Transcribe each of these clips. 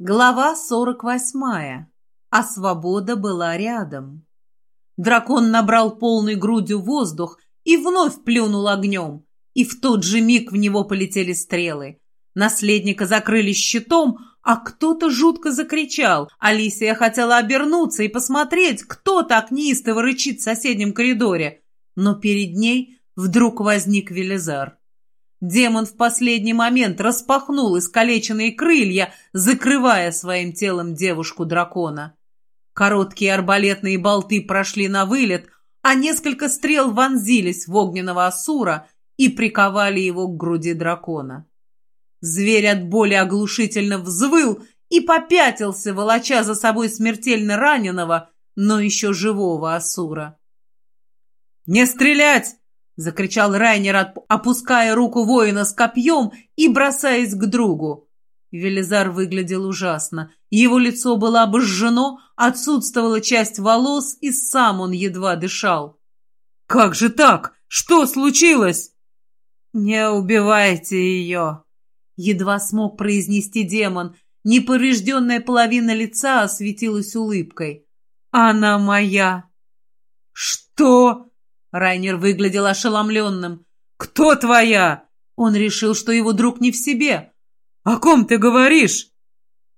Глава 48. А свобода была рядом. Дракон набрал полной грудью воздух и вновь плюнул огнем. И в тот же миг в него полетели стрелы. Наследника закрыли щитом, а кто-то жутко закричал. Алисия хотела обернуться и посмотреть, кто так неистово рычит в соседнем коридоре. Но перед ней вдруг возник Велизар. Демон в последний момент распахнул искалеченные крылья, закрывая своим телом девушку-дракона. Короткие арбалетные болты прошли на вылет, а несколько стрел вонзились в огненного асура и приковали его к груди дракона. Зверь от боли оглушительно взвыл и попятился, волоча за собой смертельно раненого, но еще живого асура. «Не стрелять!» — закричал Райнер, опуская руку воина с копьем и бросаясь к другу. Велизар выглядел ужасно. Его лицо было обожжено, отсутствовала часть волос, и сам он едва дышал. «Как же так? Что случилось?» «Не убивайте ее!» Едва смог произнести демон. Неповрежденная половина лица осветилась улыбкой. «Она моя!» «Что?» Райнер выглядел ошеломленным. «Кто твоя?» Он решил, что его друг не в себе. «О ком ты говоришь?»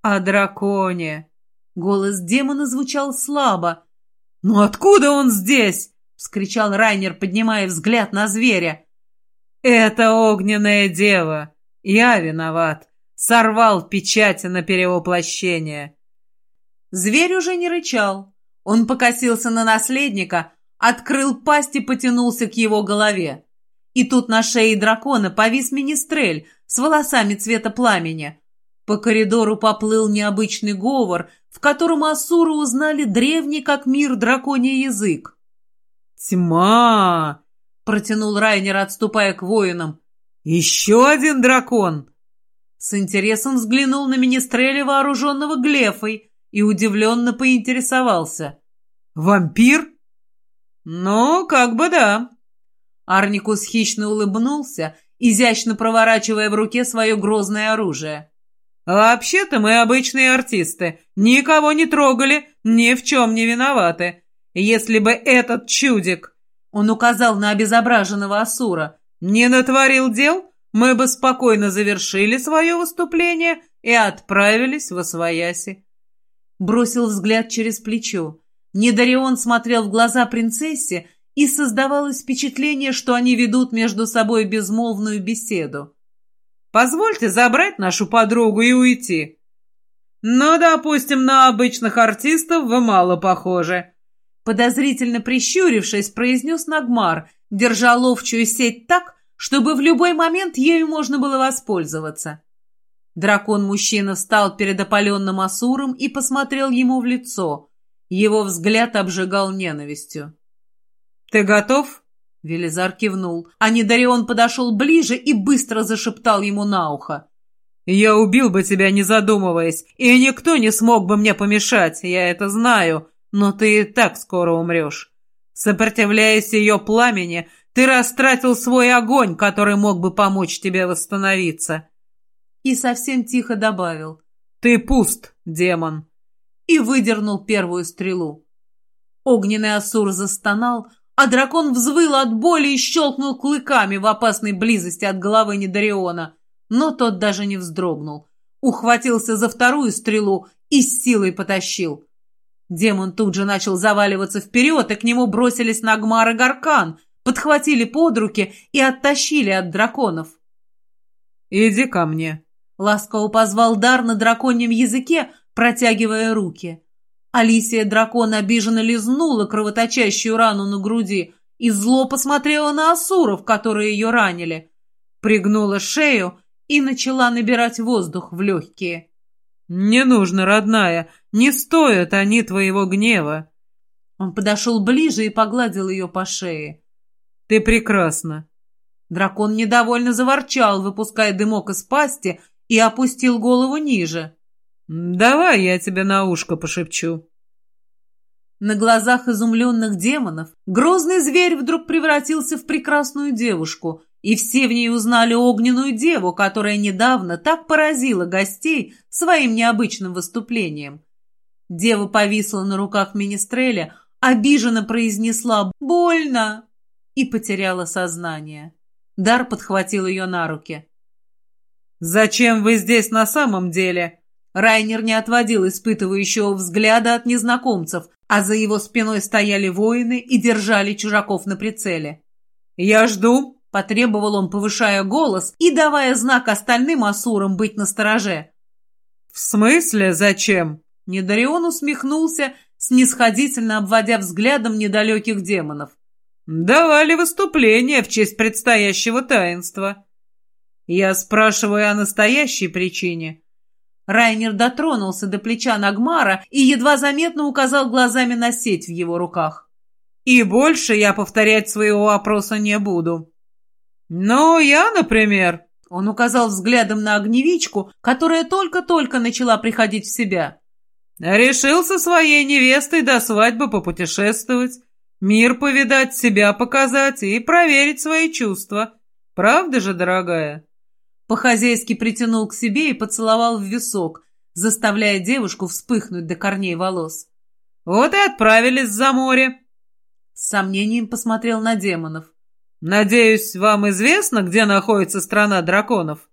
«О драконе». Голос демона звучал слабо. «Ну откуда он здесь?» — вскричал Райнер, поднимая взгляд на зверя. «Это огненная дева. Я виноват. Сорвал печати на перевоплощение». Зверь уже не рычал. Он покосился на наследника, открыл пасть и потянулся к его голове. И тут на шее дракона повис министрель с волосами цвета пламени. По коридору поплыл необычный говор, в котором асуры узнали древний как мир драконий язык. «Тьма!» — протянул Райнер, отступая к воинам. «Еще один дракон!» С интересом взглянул на министреля, вооруженного глефой, и удивленно поинтересовался. «Вампир?» «Ну, как бы да». Арникус хищно улыбнулся, изящно проворачивая в руке свое грозное оружие. «Вообще-то мы обычные артисты, никого не трогали, ни в чем не виноваты. Если бы этот чудик...» Он указал на обезображенного Асура. «Не натворил дел, мы бы спокойно завершили свое выступление и отправились в Освояси». Бросил взгляд через плечо. Недарион смотрел в глаза принцессе, и создавалось впечатление, что они ведут между собой безмолвную беседу. «Позвольте забрать нашу подругу и уйти». «Ну, допустим, на обычных артистов вы мало похожи», подозрительно прищурившись, произнес Нагмар, держа ловчую сеть так, чтобы в любой момент ею можно было воспользоваться. Дракон-мужчина встал перед опаленным Асуром и посмотрел ему в лицо. Его взгляд обжигал ненавистью. «Ты готов?» Велизар кивнул, а Недарион подошел ближе и быстро зашептал ему на ухо. «Я убил бы тебя, не задумываясь, и никто не смог бы мне помешать, я это знаю, но ты и так скоро умрешь. Сопротивляясь ее пламени, ты растратил свой огонь, который мог бы помочь тебе восстановиться». И совсем тихо добавил. «Ты пуст, демон» и выдернул первую стрелу. Огненный Асур застонал, а дракон взвыл от боли и щелкнул клыками в опасной близости от головы Недариона, но тот даже не вздрогнул. Ухватился за вторую стрелу и с силой потащил. Демон тут же начал заваливаться вперед, и к нему бросились Нагмар и Гаркан, подхватили под руки и оттащили от драконов. «Иди ко мне», — ласково позвал Дар на драконьем языке, протягивая руки. Алисия дракон обиженно лизнула кровоточащую рану на груди и зло посмотрела на асуров, которые ее ранили. Пригнула шею и начала набирать воздух в легкие. «Не нужно, родная, не стоят они твоего гнева». Он подошел ближе и погладил ее по шее. «Ты прекрасна». Дракон недовольно заворчал, выпуская дымок из пасти, и опустил голову ниже. «Давай я тебе на ушко пошепчу». На глазах изумленных демонов грозный зверь вдруг превратился в прекрасную девушку и все в ней узнали огненную деву, которая недавно так поразила гостей своим необычным выступлением. Дева повисла на руках Министреля, обиженно произнесла «Больно!» и потеряла сознание. Дар подхватил ее на руки. «Зачем вы здесь на самом деле?» Райнер не отводил испытывающего взгляда от незнакомцев, а за его спиной стояли воины и держали чужаков на прицеле. «Я жду», — потребовал он, повышая голос и давая знак остальным асурам быть настороже. «В смысле зачем?» Недарион усмехнулся, снисходительно обводя взглядом недалеких демонов. «Давали выступление в честь предстоящего таинства». «Я спрашиваю о настоящей причине». Райнер дотронулся до плеча Нагмара и едва заметно указал глазами на сеть в его руках. «И больше я повторять своего вопроса не буду». «Ну, я, например...» Он указал взглядом на огневичку, которая только-только начала приходить в себя. «Решил со своей невестой до свадьбы попутешествовать, мир повидать, себя показать и проверить свои чувства. Правда же, дорогая?» По-хозяйски притянул к себе и поцеловал в висок, заставляя девушку вспыхнуть до корней волос. «Вот и отправились за море!» С сомнением посмотрел на демонов. «Надеюсь, вам известно, где находится страна драконов?»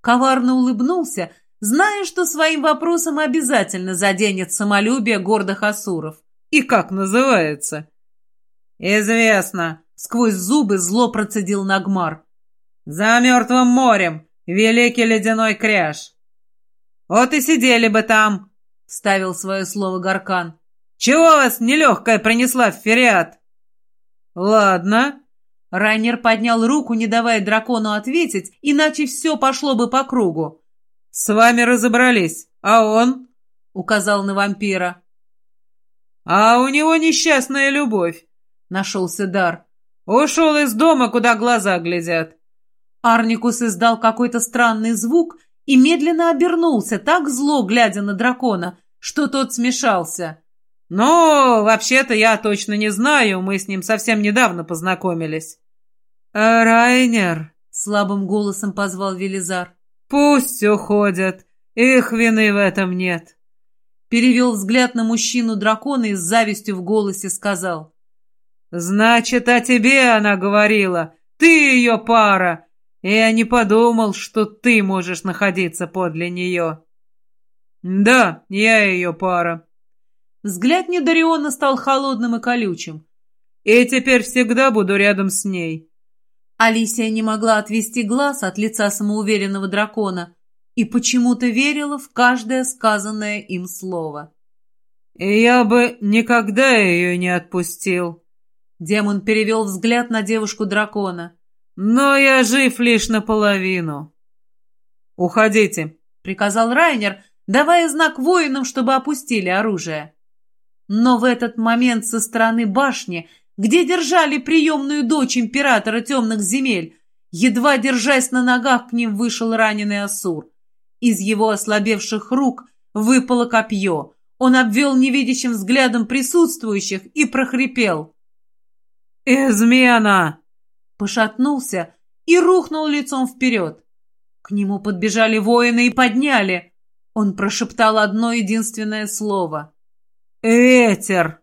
Коварно улыбнулся, зная, что своим вопросом обязательно заденет самолюбие гордых асуров. «И как называется?» «Известно!» — сквозь зубы зло процедил Нагмар. «За мертвым морем! Великий ледяной кряж. Вот и сидели бы там, — вставил свое слово Гаркан. Чего вас нелегкая принесла в фериат? Ладно. Райнер поднял руку, не давая дракону ответить, иначе все пошло бы по кругу. С вами разобрались, а он? — указал на вампира. А у него несчастная любовь, — нашелся Дар. Ушел из дома, куда глаза глядят. Арникус издал какой-то странный звук и медленно обернулся, так зло глядя на дракона, что тот смешался. «Ну, вообще-то я точно не знаю, мы с ним совсем недавно познакомились». «А «Райнер», — слабым голосом позвал Велизар, — «пусть уходят, их вины в этом нет». Перевел взгляд на мужчину дракона и с завистью в голосе сказал. «Значит, о тебе она говорила, ты ее пара, я не подумал, что ты можешь находиться подле нее. Да, я ее пара. Взгляд Недариона стал холодным и колючим. И теперь всегда буду рядом с ней. Алисия не могла отвести глаз от лица самоуверенного дракона и почему-то верила в каждое сказанное им слово. Я бы никогда ее не отпустил. Демон перевел взгляд на девушку дракона. Но я жив лишь наполовину. Уходите, приказал Райнер, давая знак воинам, чтобы опустили оружие. Но в этот момент со стороны башни, где держали приемную дочь императора темных земель, едва держась на ногах, к ним вышел раненый Асур. Из его ослабевших рук выпало копье. Он обвел невидящим взглядом присутствующих и прохрипел. «Измена!» Пошатнулся и рухнул лицом вперед. К нему подбежали воины и подняли. Он прошептал одно единственное слово. «Ветер!»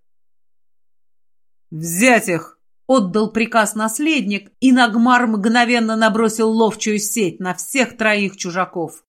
«Взять их!» — отдал приказ наследник, и Нагмар мгновенно набросил ловчую сеть на всех троих чужаков.